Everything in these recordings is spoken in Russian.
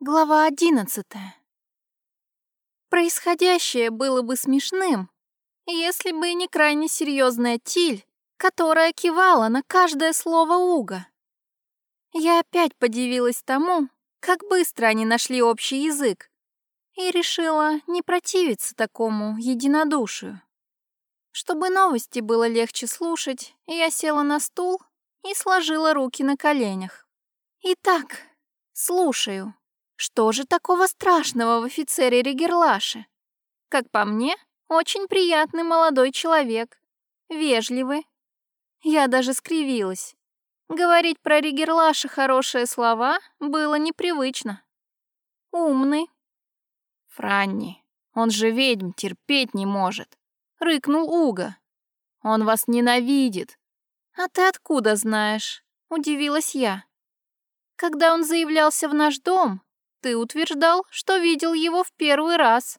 Глава одиннадцатая. Происходящее было бы смешным, если бы не крайне серьезная Тиль, которая кивала на каждое слово Уга. Я опять подивилась тому, как быстро они нашли общий язык, и решила не противиться такому единодушию. Чтобы новости было легче слушать, я села на стул и сложила руки на коленях. Итак, слушаю. Что же такого страшного в офицере Ригерлаше? Как по мне, очень приятный молодой человек, вежливый. Я даже скривилась. Говорить про Ригерлаша хорошие слова было непривычно. Умный. Франни, он же ведьм терпеть не может. Рыкнул Уга. Он вас ненавидит. А ты откуда знаешь? Удивилась я. Когда он заявлялся в наш дом, ты утверждал, что видел его в первый раз.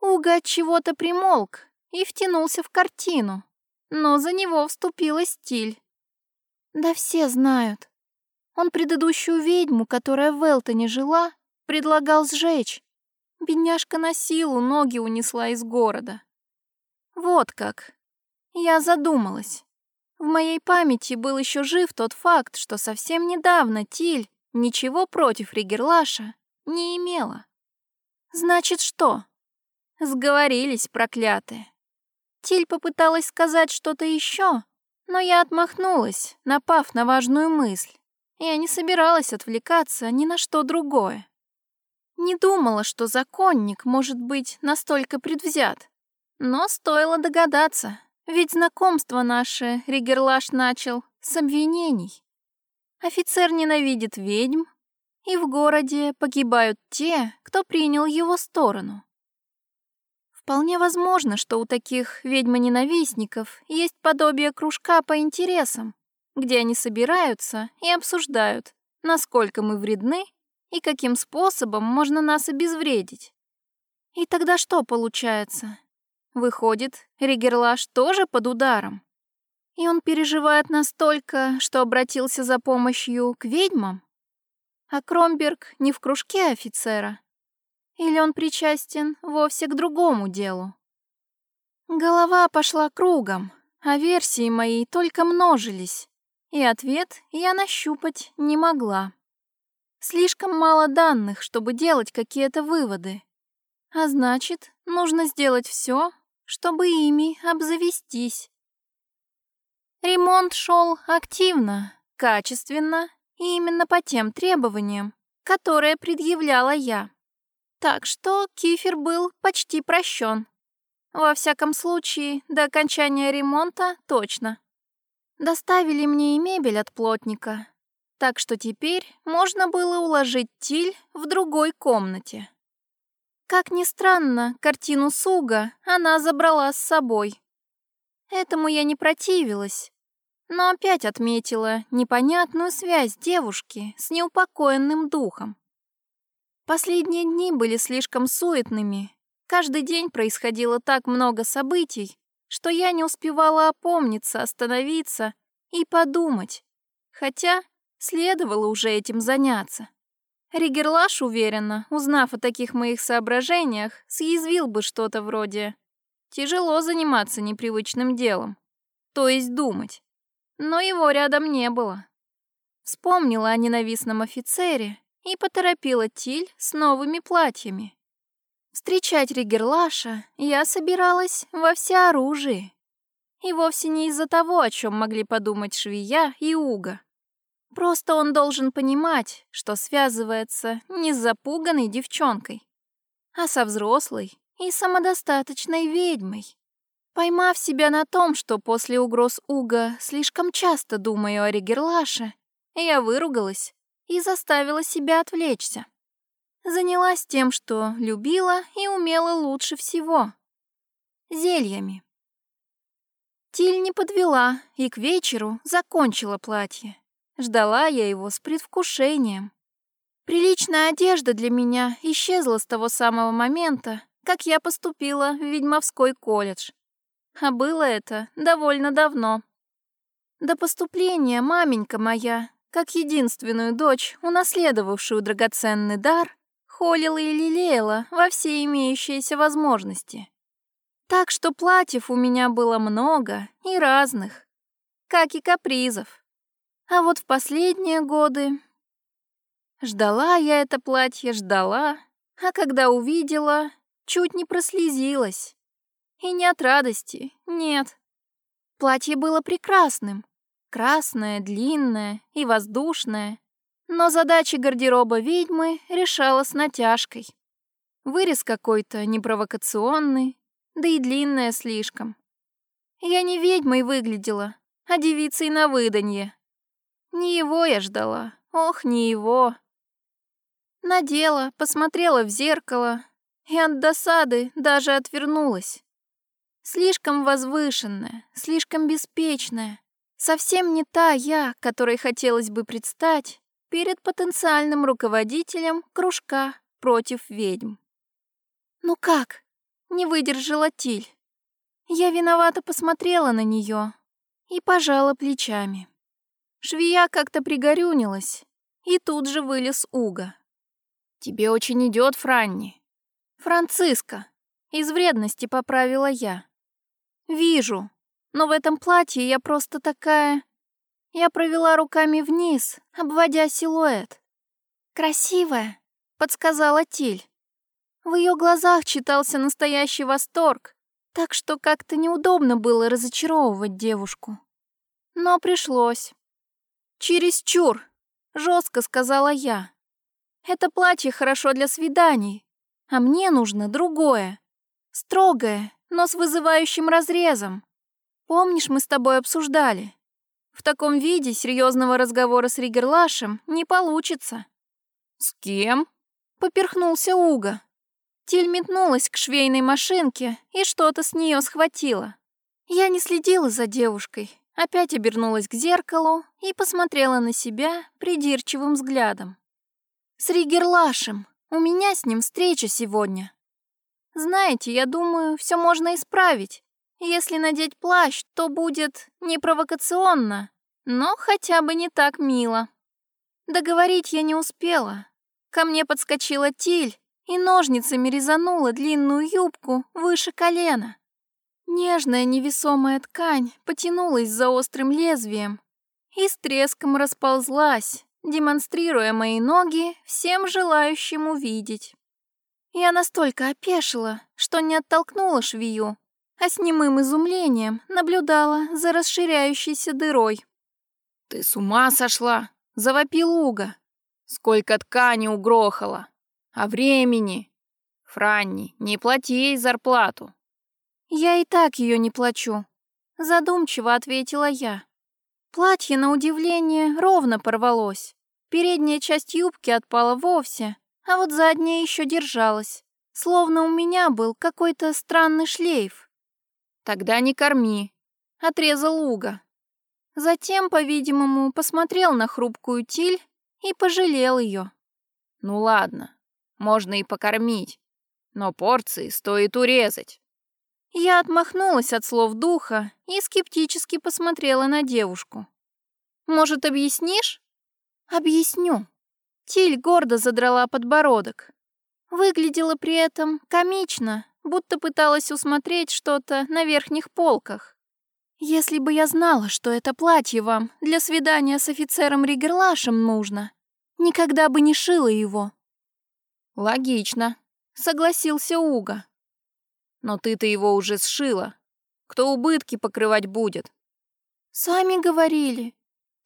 Уга чего-то примолк и втянулся в картину, но за него вступила стиль. Да все знают. Он предыдущую ведьму, которая в Элтоне жила, предлагал сжечь. Бедняжка на силу ноги унесла из города. Вот как. Я задумалась. В моей памяти был еще жив тот факт, что совсем недавно Тиль ничего против Ригерлаша не имела. Значит, что? Сговорились, проклятые. Тиль попыталась сказать что-то еще, но я отмахнулась, напав на важную мысль. Я не собиралась отвлекаться ни на что другое. Не думала, что законник может быть настолько предвзят. Но стоило догадаться, ведь знакомство наше Ригерлаш начал с обвинений. Офицер ненавидит ведьм, и в городе погибают те, кто принял его сторону. Вполне возможно, что у таких ведьмоненавистников есть подобие кружка по интересам, где они собираются и обсуждают, насколько мы вредны и каким способом можно нас обезвредить. И тогда что получается? Выходит, Ригерлаш тоже под ударом. И он переживает настолько, что обратился за помощью к ведьмам? А Кромберг не в кружке офицера? Или он причастен вовсе к другому делу? Голова пошла кругом, а версии мои только множились, и ответ я нащупать не могла. Слишком мало данных, чтобы делать какие-то выводы. А значит, нужно сделать все, чтобы ими обзавестись. Ремонт шел активно, качественно и именно по тем требованиям, которые предъявляла я. Так что Кифер был почти прощен. Во всяком случае, до окончания ремонта точно. Доставили мне и мебель от плотника, так что теперь можно было уложить Тиль в другой комнате. Как ни странно, картину Суга она забрала с собой. Этому я не противилась, но опять отметила непонятную связь девушки с неупокоенным духом. Последние дни были слишком суетными. Каждый день происходило так много событий, что я не успевала опомниться, остановиться и подумать. Хотя следовало уже этим заняться. Ригерлаш, уверенно, узнав о таких моих соображениях, съязвил бы что-то вроде «Тяжело заниматься непривычным делом», то есть думать но его рядом не было. Вспомнила о ненавистном офицере и поторопила Тиль с новыми платьями. Встречать Ригерлаша я собиралась во всеоружии. И вовсе не из-за того, о чем могли подумать Швия и Уга. Просто он должен понимать, что связывается не с запуганной девчонкой, а со взрослой и самодостаточной ведьмой. Поймав себя на том, что после угроз Уга слишком часто думаю о Ригерлаше, я выругалась и заставила себя отвлечься. Занялась тем, что любила и умела лучше всего — зельями. Тиль не подвела и к вечеру закончила платье. Ждала я его с предвкушением. Приличная одежда для меня исчезла с того самого момента, как я поступила в ведьмовской колледж. А было это довольно давно. До поступления маменька моя, как единственную дочь, унаследовавшую драгоценный дар, холила и лелеяла во все имеющиеся возможности. Так что платьев у меня было много и разных, как и капризов. А вот в последние годы... Ждала я это платье, ждала, а когда увидела, чуть не прослезилась. И не от радости, нет. Платье было прекрасным. Красное, длинное и воздушное. Но задачи гардероба ведьмы решала с натяжкой. Вырез какой-то непровокационный, да и длинная слишком. Я не ведьмой выглядела, а девицей на выданье. Не его я ждала, ох, не его. Надела, посмотрела в зеркало и от досады даже отвернулась. Слишком возвышенная, слишком беспечная. Совсем не та я, которой хотелось бы предстать перед потенциальным руководителем кружка против ведьм. «Ну как?» — не выдержала Тиль. Я виновато посмотрела на нее и пожала плечами. Швея как-то пригорюнилась, и тут же вылез Уга. «Тебе очень идет, Франни». «Франциска», — из вредности поправила я. «Вижу, но в этом платье я просто такая...» Я провела руками вниз, обводя силуэт. «Красивая», — подсказала Тиль. В ее глазах читался настоящий восторг, так что как-то неудобно было разочаровывать девушку. Но пришлось. «Чересчур», — жестко сказала я. «Это платье хорошо для свиданий, а мне нужно другое. Строгое, но с вызывающим разрезом. Помнишь, мы с тобой обсуждали? В таком виде серьезного разговора с Ригерлашем не получится». «С кем?» — поперхнулся Уга. Тиль метнулась к швейной машинке и что-то с нее схватила. Я не следила за девушкой, опять обернулась к зеркалу и посмотрела на себя придирчивым взглядом. «С Ригерлашем. У меня с ним встреча сегодня. Знаете, я думаю, все можно исправить. Если надеть плащ, то будет не провокационно, но хотя бы не так мило. Договорить я не успела. Ко мне подскочила Тиль и ножницами резанула длинную юбку выше колена. Нежная невесомая ткань потянулась за острым лезвием и с треском расползлась, демонстрируя мои ноги всем желающим увидеть. Я настолько опешила, что не оттолкнула швею, а с немым изумлением наблюдала за расширяющейся дырой. «Ты с ума сошла!» — завопил Уга. «Сколько ткани угрохало! А времени? Франни, не плати ей зарплату!» «Я и так ее не плачу», — задумчиво ответила я. Платье, на удивление, ровно порвалось. Передняя часть юбки отпала вовсе, а вот задняя еще держалась, словно у меня был какой-то странный шлейф. «Тогда не корми», — отрезал Уга. Затем, по-видимому, посмотрел на хрупкую Тиль и пожалел ее. «Ну ладно, можно и покормить, но порции стоит урезать». Я отмахнулась от слов духа и скептически посмотрела на девушку. «Может, объяснишь?» «Объясню». Тиль гордо задрала подбородок. Выглядела при этом комично, будто пыталась усмотреть что-то на верхних полках. «Если бы я знала, что это платье вам для свидания с офицером Ригерлашем нужно, никогда бы не шила его». «Логично», — согласился Уга. Но ты-то его уже сшила. Кто убытки покрывать будет? Сами говорили.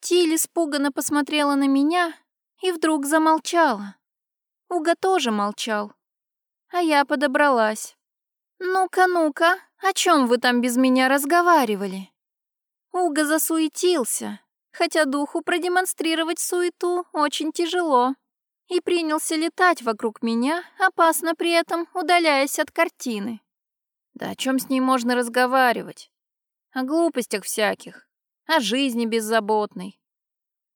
Тиль испуганно посмотрела на меня и вдруг замолчала. Уга тоже молчал. А я подобралась. «Ну-ка, ну-ка, о чем вы там без меня разговаривали?» Уга засуетился, хотя духу продемонстрировать суету очень тяжело, и принялся летать вокруг меня, опасно при этом удаляясь от картины. Да о чем с ней можно разговаривать? О глупостях всяких, о жизни беззаботной.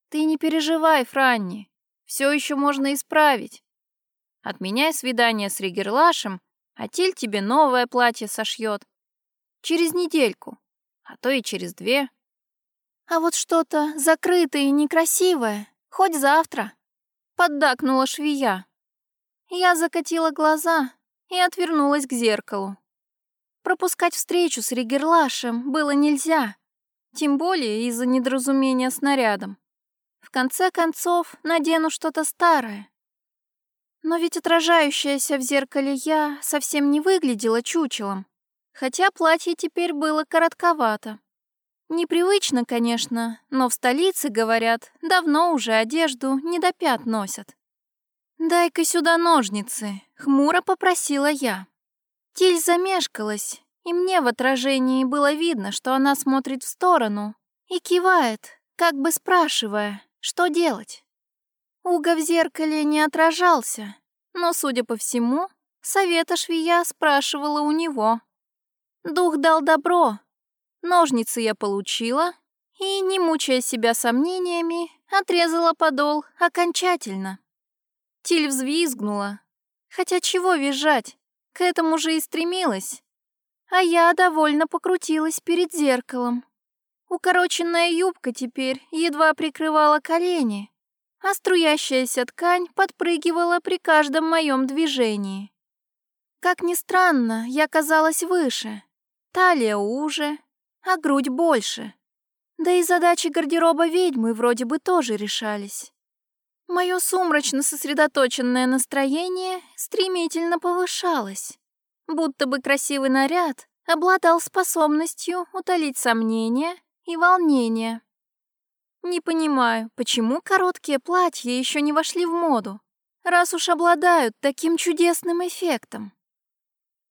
Ты не переживай, Франни, все еще можно исправить. Отменяй свидание с Ригерлашем, а Тиль тебе новое платье сошьет. Через недельку, а то и через две. А вот что-то закрытое и некрасивое, хоть завтра. Поддакнула швея. Я закатила глаза и отвернулась к зеркалу. Пропускать встречу с Ригерлашем было нельзя, тем более из-за недоразумения с нарядом. В конце концов, надену что-то старое. Но ведь отражающаяся в зеркале я совсем не выглядела чучелом, хотя платье теперь было коротковато. Непривычно, конечно, но в столице, говорят, давно уже одежду не до пят носят. «Дай-ка сюда ножницы», — хмуро попросила я. Тиль замешкалась, и мне в отражении было видно, что она смотрит в сторону и кивает, как бы спрашивая, что делать. Уга в зеркале не отражался, но, судя по всему, совета швея спрашивала у него. Дух дал добро. Ножницы я получила и, не мучая себя сомнениями, отрезала подол окончательно. Тиль взвизгнула. Хотя чего визжать? К этому же и стремилась. А я довольно покрутилась перед зеркалом. Укороченная юбка теперь едва прикрывала колени, а струящаяся ткань подпрыгивала при каждом моем движении. Как ни странно, я казалась выше, талия уже, а грудь больше. Да и задачи гардероба ведьмы вроде бы тоже решались. Мое сумрачно сосредоточенное настроение стремительно повышалось, будто бы красивый наряд обладал способностью утолить сомнения и волнения. Не понимаю, почему короткие платья еще не вошли в моду, раз уж обладают таким чудесным эффектом.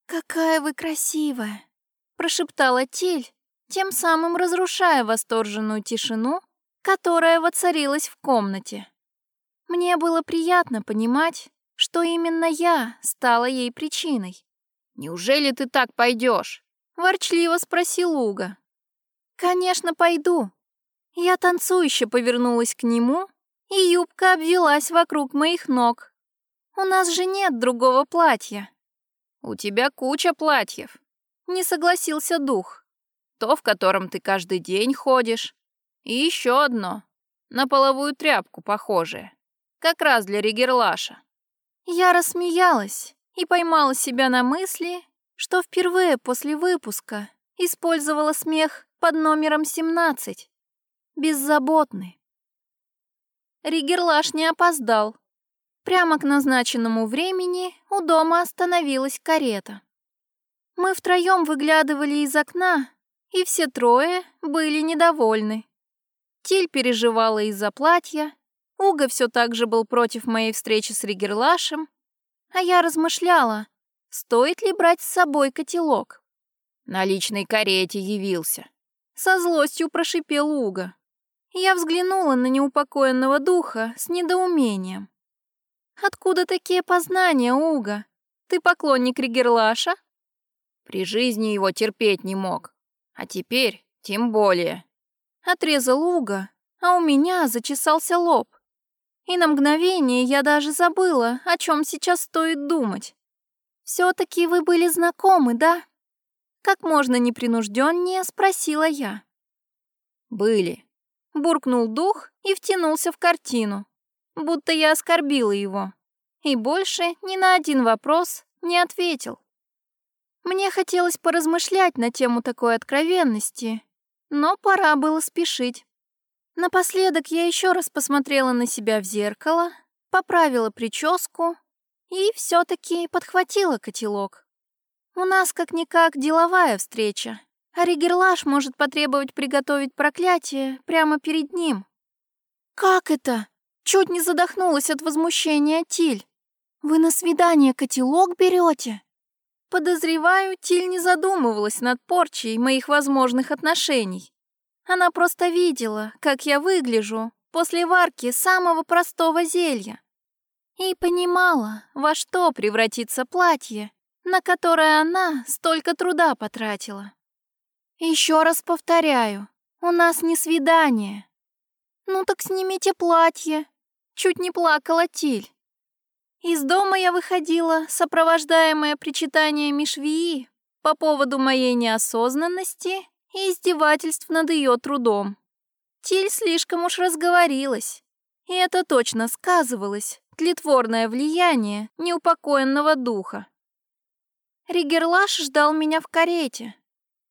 «Какая вы красивая!» — прошептала Тиль, тем самым разрушая восторженную тишину, которая воцарилась в комнате. Мне было приятно понимать, что именно я стала ей причиной. «Неужели ты так пойдешь? ворчливо спросил Уга. «Конечно, пойду», я танцующе повернулась к нему, и юбка обвелась вокруг моих ног. У нас же нет другого платья. У тебя куча платьев. Не согласился дух. То, в котором ты каждый день ходишь. И еще одно. На половую тряпку похожее. Как раз для ригерлаша. Я рассмеялась и поймала себя на мысли, что впервые после выпуска использовала смех под номером 17 беззаботны. Ригерлаш не опоздал. Прямо к назначенному времени у дома остановилась карета. Мы втроем выглядывали из окна, и все трое были недовольны. Тиль переживала из-за платья, Уга все так же был против моей встречи с Ригерлашем, а я размышляла, стоит ли брать с собой котелок. На личной карете явился. Со злостью прошипел Уга. Я взглянула на неупокоенного духа с недоумением. «Откуда такие познания, Уга? Ты поклонник Ригерлаша?» При жизни его терпеть не мог. А теперь тем более. Отрезал Уга, а у меня зачесался лоб. И на мгновение я даже забыла, о чем сейчас стоит думать. «Все-таки вы были знакомы, да?» Как можно непринужденнее спросила я. «Были», буркнул дух и втянулся в картину, будто я оскорбила его, и больше ни на один вопрос не ответил. Мне хотелось поразмышлять на тему такой откровенности, но пора было спешить. Напоследок я еще раз посмотрела на себя в зеркало, поправила прическу и все таки подхватила котелок. У нас как-никак деловая встреча, а Ригерлаш может потребовать приготовить проклятие прямо перед ним. «Как это?» Чуть не задохнулась от возмущения Тиль. «Вы на свидание котелок берете?» Подозреваю, Тиль не задумывалась над порчей моих возможных отношений. Она просто видела, как я выгляжу после варки самого простого зелья. И понимала, во что превратится платье, на которое она столько труда потратила. Еще раз повторяю, у нас не свидание. Ну так снимите платье. Чуть не плакала Тиль. Из дома я выходила, сопровождаемая причитаниями швеи по поводу моей неосознанности и издевательств над ее трудом. Тиль слишком уж разговорилась. И это точно сказывалось, тлетворное влияние неупокоенного духа. Ригерлаш ждал меня в карете.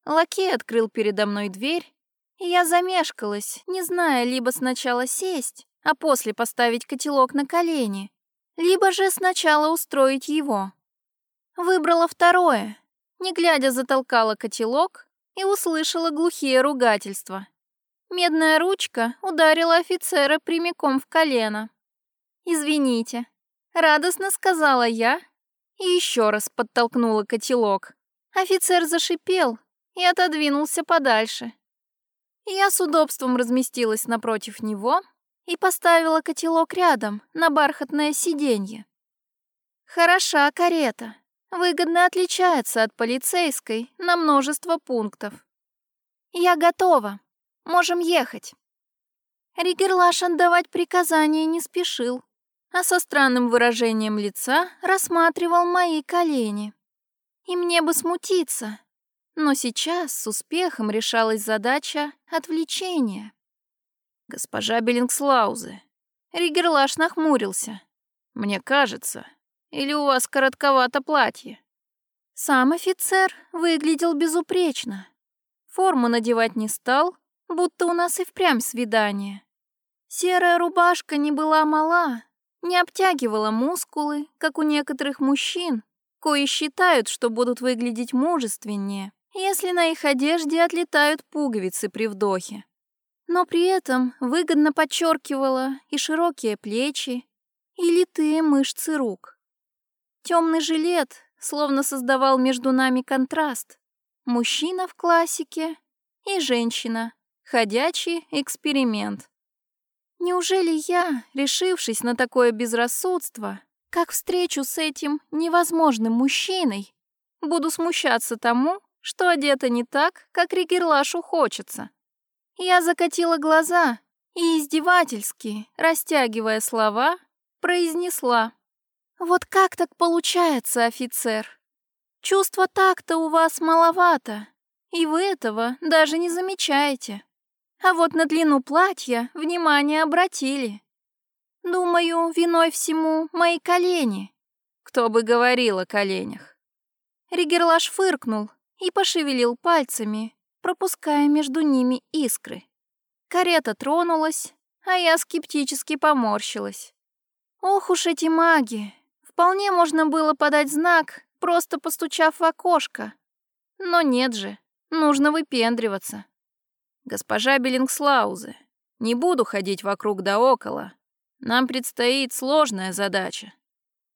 Лакей открыл передо мной дверь, и я замешкалась, не зная либо сначала сесть, а после поставить котелок на колени, либо же сначала устроить его. Выбрала второе, не глядя затолкала котелок и услышала глухие ругательства. Медная ручка ударила офицера прямиком в колено. «Извините», — радостно сказала я и еще раз подтолкнула котелок. Офицер зашипел и отодвинулся подальше. Я с удобством разместилась напротив него и поставила котелок рядом, на бархатное сиденье. Хороша карета, выгодно отличается от полицейской на множество пунктов. Я готова, можем ехать. Ригерлаш отдавать приказания не спешил, а со странным выражением лица рассматривал мои колени. И мне бы смутиться, но сейчас с успехом решалась задача отвлечения. «Госпожа Беллингслаузе». Ригерлаш нахмурился. «Мне кажется, или у вас коротковато платье?» Сам офицер выглядел безупречно. Форму надевать не стал, будто у нас и впрямь свидание. Серая рубашка не была мала, не обтягивала мускулы, как у некоторых мужчин, кои считают, что будут выглядеть мужественнее, если на их одежде отлетают пуговицы при вдохе но при этом выгодно подчеркивала и широкие плечи, и литые мышцы рук. Темный жилет словно создавал между нами контраст. Мужчина в классике и женщина, ходячий эксперимент. Неужели я, решившись на такое безрассудство, как встречу с этим невозможным мужчиной, буду смущаться тому, что одета не так, как Ригерлашу хочется? Я закатила глаза и издевательски, растягивая слова, произнесла. «Вот как так получается, офицер? Чувства так-то у вас маловато, и вы этого даже не замечаете. А вот на длину платья внимание обратили. Думаю, виной всему мои колени». Кто бы говорил о коленях? Ригерлаш фыркнул и пошевелил пальцами, пропуская между ними искры. Карета тронулась, а я скептически поморщилась. Ох уж эти маги! Вполне можно было подать знак, просто постучав в окошко. Но нет же, нужно выпендриваться. Госпожа Беллингслаузе, не буду ходить вокруг да около. Нам предстоит сложная задача.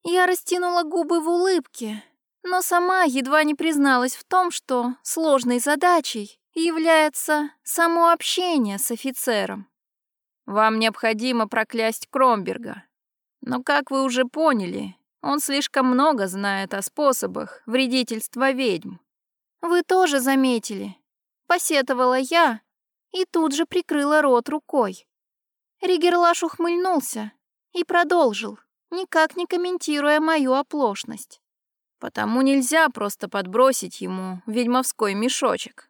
Я растянула губы в улыбке, но сама едва не призналась в том, что сложной задачей является само общение с офицером. Вам необходимо проклясть Кромберга. Но, как вы уже поняли, он слишком много знает о способах вредительства ведьм. Вы тоже заметили. Посетовала я и тут же прикрыла рот рукой. Ригерлаш ухмыльнулся и продолжил, никак не комментируя мою оплошность. Потому нельзя просто подбросить ему ведьмовской мешочек.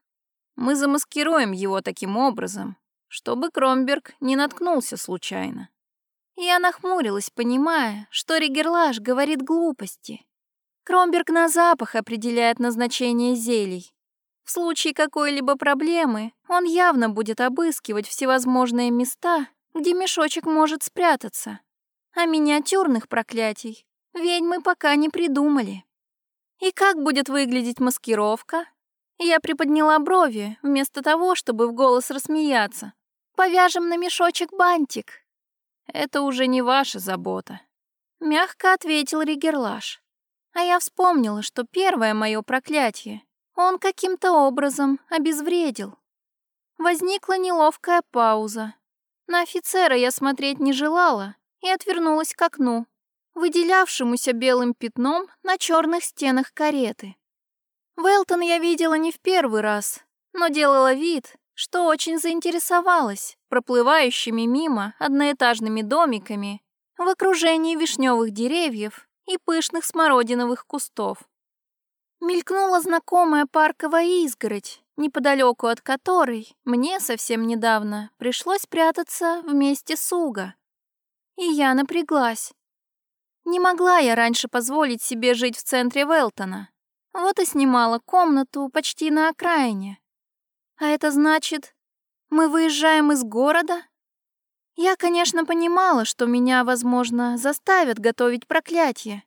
Мы замаскируем его таким образом, чтобы Кромберг не наткнулся случайно. Я нахмурилась, понимая, что Ригерлаш говорит глупости. Кромберг на запах определяет назначение зелий. В случае какой-либо проблемы он явно будет обыскивать всевозможные места, где мешочек может спрятаться. А миниатюрных проклятий ведьмы пока не придумали. И как будет выглядеть маскировка? Я приподняла брови, вместо того, чтобы в голос рассмеяться. Повяжем на мешочек бантик. Это уже не ваша забота. Мягко ответил Ригерлаш. А я вспомнила, что первое мое проклятие он каким-то образом обезвредил. Возникла неловкая пауза. На офицера я смотреть не желала и отвернулась к окну выделявшемуся белым пятном на черных стенах кареты. Велтон я видела не в первый раз, но делала вид, что очень заинтересовалась проплывающими мимо одноэтажными домиками в окружении вишневых деревьев и пышных смородиновых кустов. Мелькнула знакомая парковая изгородь, неподалеку от которой мне совсем недавно пришлось прятаться вместе с Уга. И я напряглась. Не могла я раньше позволить себе жить в центре Велтона. Вот и снимала комнату почти на окраине. А это значит, мы выезжаем из города? Я, конечно, понимала, что меня, возможно, заставят готовить проклятие.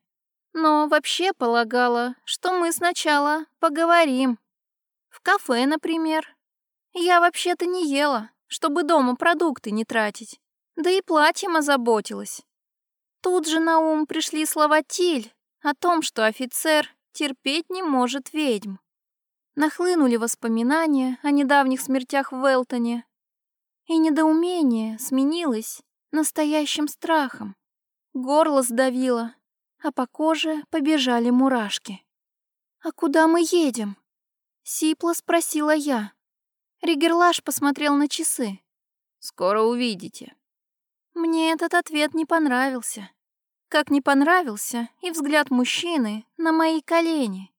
Но вообще полагала, что мы сначала поговорим. В кафе, например. Я вообще-то не ела, чтобы дома продукты не тратить. Да и платьем озаботилась. Тут же на ум пришли слова Тиль о том, что офицер терпеть не может ведьм. Нахлынули воспоминания о недавних смертях в Велтоне, и недоумение сменилось настоящим страхом. Горло сдавило, а по коже побежали мурашки. «А куда мы едем?» — сипло спросила я. Ригерлаш посмотрел на часы. «Скоро увидите». Мне этот ответ не понравился. Как не понравился и взгляд мужчины на мои колени.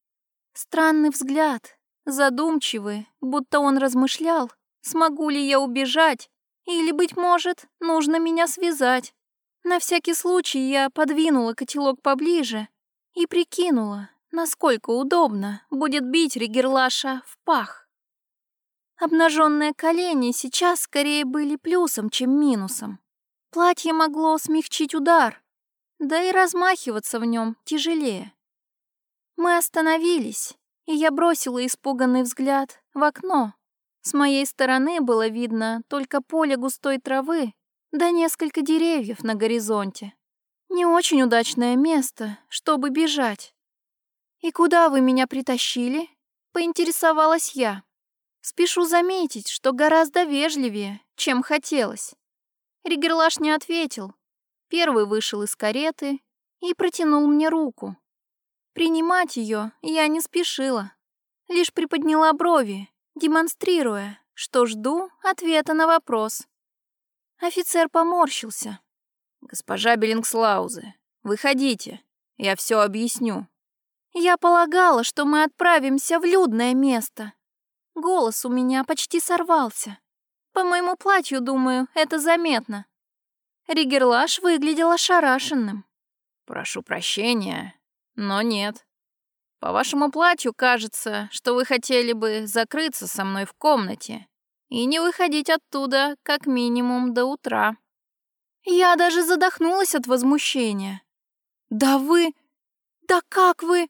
Странный взгляд, задумчивый, будто он размышлял, смогу ли я убежать, или, быть может, нужно меня связать. На всякий случай я подвинула котелок поближе и прикинула, насколько удобно будет бить Ригерлаша в пах. Обнаженные колени сейчас скорее были плюсом, чем минусом. Платье могло смягчить удар, да и размахиваться в нем тяжелее. Мы остановились, и я бросила испуганный взгляд в окно. С моей стороны было видно только поле густой травы да несколько деревьев на горизонте. Не очень удачное место, чтобы бежать. «И куда вы меня притащили?» — поинтересовалась я. Спешу заметить, что гораздо вежливее, чем хотелось. Ригерлаш не ответил, Первый вышел из кареты и протянул мне руку. Принимать ее я не спешила, лишь приподняла брови, демонстрируя, что жду ответа на вопрос. Офицер поморщился. «Госпожа Беллингслаузе, выходите, я все объясню». Я полагала, что мы отправимся в людное место. Голос у меня почти сорвался. По моему платью, думаю, это заметно. Ригерлаш выглядел ошарашенным. «Прошу прощения, но нет. По вашему платью кажется, что вы хотели бы закрыться со мной в комнате и не выходить оттуда как минимум до утра». Я даже задохнулась от возмущения. «Да вы... Да как вы...»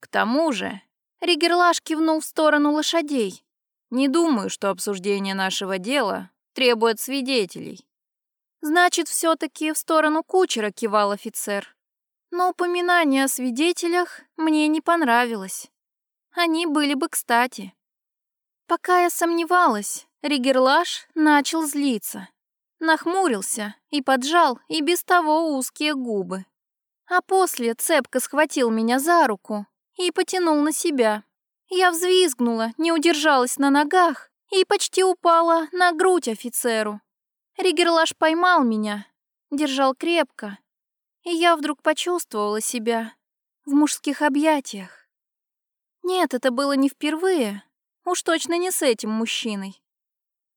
«К тому же...» Ригерлаш кивнул в сторону лошадей. «Не думаю, что обсуждение нашего дела требует свидетелей. Значит, все таки в сторону кучера кивал офицер. Но упоминание о свидетелях мне не понравилось. Они были бы кстати. Пока я сомневалась, Ригерлаш начал злиться. Нахмурился и поджал и без того узкие губы. А после цепко схватил меня за руку и потянул на себя. Я взвизгнула, не удержалась на ногах и почти упала на грудь офицеру. Ригерлаш поймал меня, держал крепко, и я вдруг почувствовала себя в мужских объятиях. Нет, это было не впервые, уж точно не с этим мужчиной.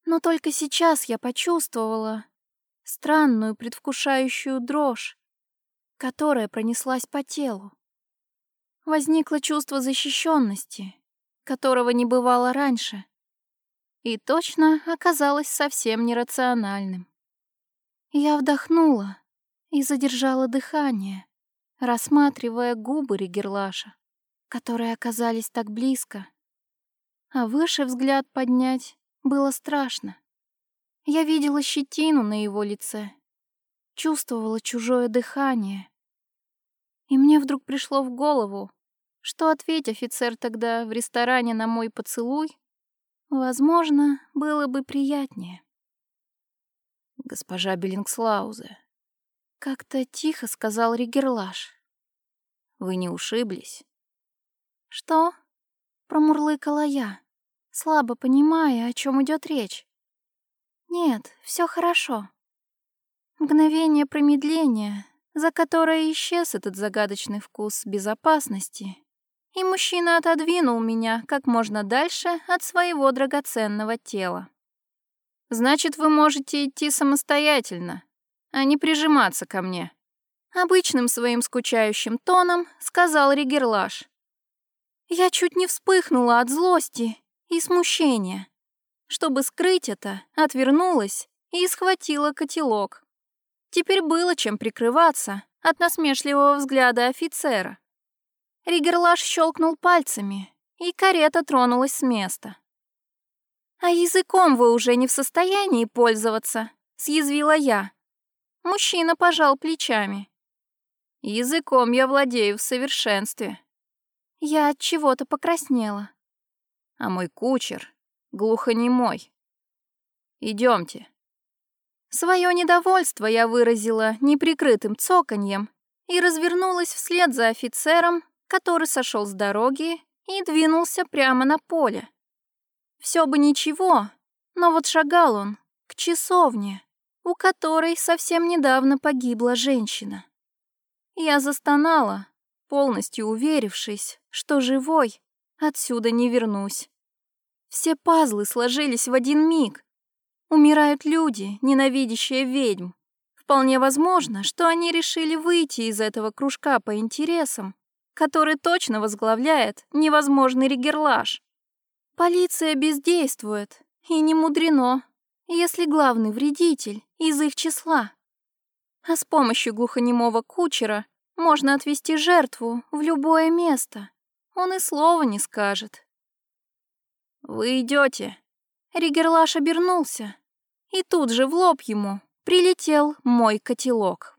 Но только сейчас я почувствовала странную предвкушающую дрожь, которая пронеслась по телу. Возникло чувство защищенности, которого не бывало раньше и точно оказалось совсем нерациональным. Я вдохнула и задержала дыхание, рассматривая губы Ригерлаша, которые оказались так близко. А выше взгляд поднять было страшно. Я видела щетину на его лице, чувствовала чужое дыхание. И мне вдруг пришло в голову, что ответь офицер тогда в ресторане на мой поцелуй, Возможно, было бы приятнее. Госпожа Беллингслаузе. Как-то тихо сказал Ригерлаш. Вы не ушиблись? Что? Промурлыкала я, слабо понимая, о чем идет речь. Нет, все хорошо. Мгновение промедления, за которое исчез этот загадочный вкус безопасности, и мужчина отодвинул меня как можно дальше от своего драгоценного тела. «Значит, вы можете идти самостоятельно, а не прижиматься ко мне», обычным своим скучающим тоном сказал Ригерлаш. Я чуть не вспыхнула от злости и смущения. Чтобы скрыть это, отвернулась и схватила котелок. Теперь было чем прикрываться от насмешливого взгляда офицера. Ригерлаш щелкнул пальцами, и карета тронулась с места. «А языком вы уже не в состоянии пользоваться», — съязвила я. Мужчина пожал плечами. «Языком я владею в совершенстве». Я от чего-то покраснела. А мой кучер глухонемой. Идемте. Своё недовольство я выразила неприкрытым цоканьем и развернулась вслед за офицером, который сошел с дороги и двинулся прямо на поле. Все бы ничего, но вот шагал он к часовне, у которой совсем недавно погибла женщина. Я застонала, полностью уверившись, что живой отсюда не вернусь. Все пазлы сложились в один миг. Умирают люди, ненавидящие ведьм. Вполне возможно, что они решили выйти из этого кружка по интересам, который точно возглавляет невозможный ригерлаж. Полиция бездействует, и не мудрено, если главный вредитель из их числа. А с помощью глухонемого кучера можно отвести жертву в любое место. Он и слова не скажет. «Вы идете. Ригерлаш обернулся, и тут же в лоб ему прилетел мой котелок.